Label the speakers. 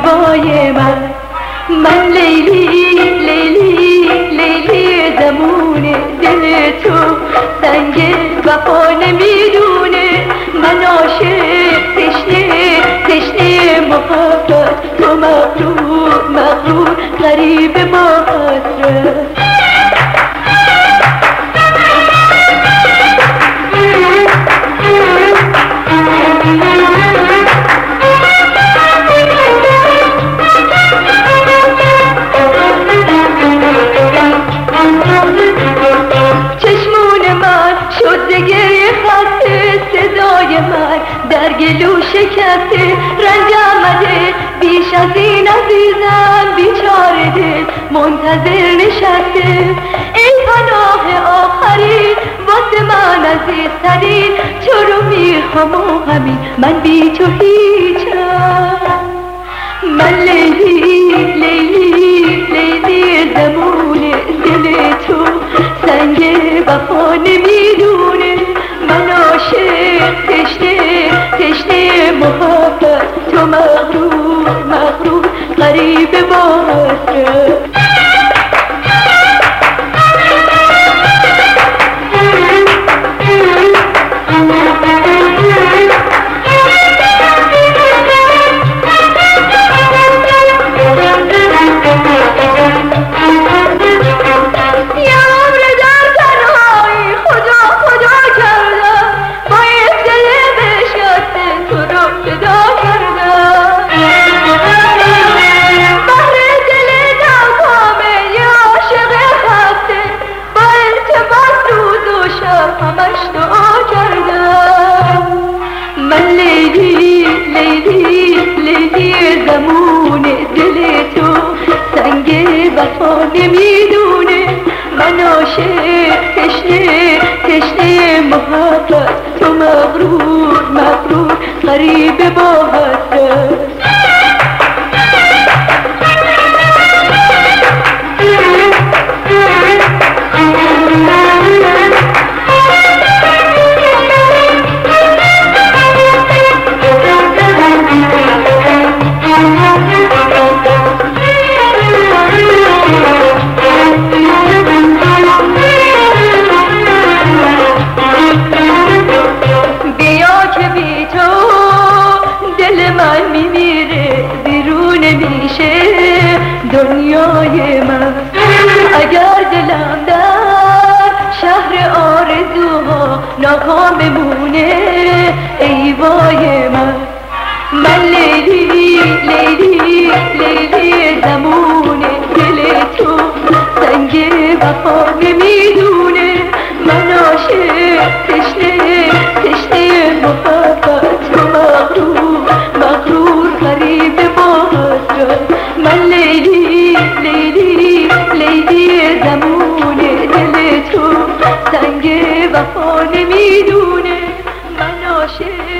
Speaker 1: زیبای من. من لیلی لیلی لیلی زمون دل تو. سنگ وفا نمی‌دونه. من عاشق تشنه تشنه محبت. تو مغرور مغرور قریب ما حسرت در گلو شکسته رنج آمده بیش از این عزیزم بیچاره دل منتظر نشسته. ای پناه آخری واسه من عزیزترین. چرا می‌خوام و همین. من بی تو هیچم. من نمی‌دونه من عاشق تشنه تشنه محبت تو مغرور مغرور غریب با حسرت دنیای من. اگر دلم در شهر آرزوها ناکام بمونه ای وای من. من لیلی لیلی لیلی زمون دل تو سنگ وفا نمی‌دونه. من عاشق تشنه تشنه محبت. تو مغرور مغرور غریب با حسرت وفا نمی‌دونه من عاشق